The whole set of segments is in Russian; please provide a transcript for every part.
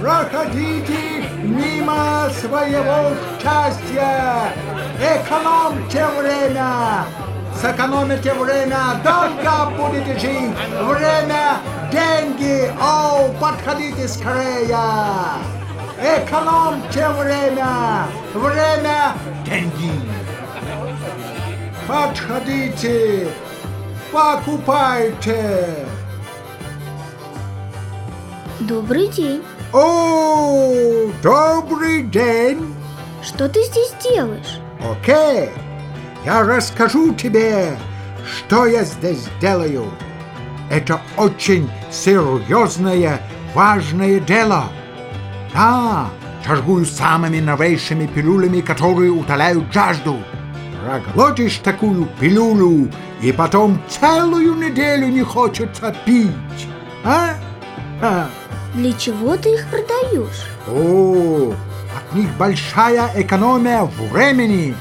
проходите мимо своего счастья. Экономьте время. Сэкономите время, долго будете жить. Время, деньги. О, подходите скорее. Экономьте время. Время, деньги. Подходите. Покупайте. Добрый день. О, добрый день. Что ты здесь делаешь? Окей, я расскажу тебе, что я здесь делаю. Это очень серьезное, важное дело. Да, торгую самыми новейшими пилюлями, которые утоляют жажду. Проглотишь такую пилюлю, и потом целую неделю не хочется пить. А? Для чего ты их продаешь? О, от них большая экономия времени.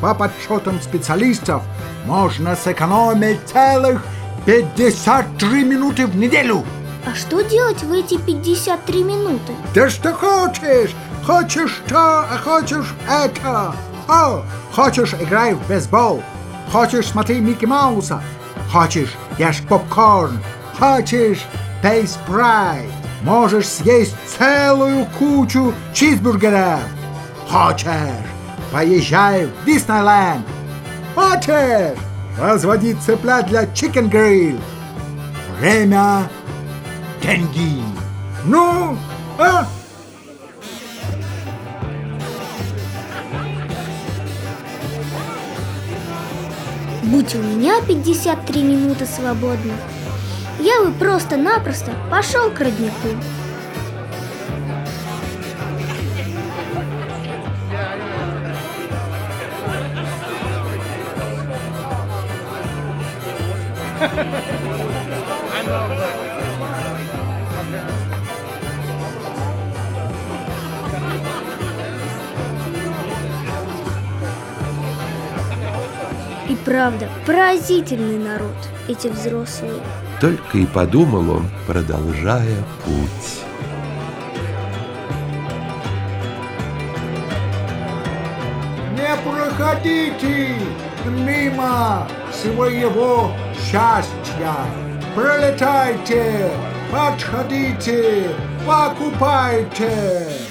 По подсчетам специалистов, можно сэкономить целых 53 минуты в неделю. А что делать в эти 53 минуты? Да что хочешь. Хочешь то, а хочешь это. О, хочешь играй в бейсбол. Хочешь смотри Микки Мауса. Хочешь ешь попкорн. Хочешь пей спрайт. Можешь съесть целую кучу чизбургеров. Хочешь, поезжай в Диснейленд. Хочешь, разводи цыплят для чикен гриль. Время, деньги. Ну, а? Будь у меня 53 минуты свободных, я бы просто-напросто пошел к роднику. И правда, поразительный народ, эти взрослые. Только и подумал он, продолжая путь. Не проходите мимо своего счастья. Пролетайте, подходите, покупайте.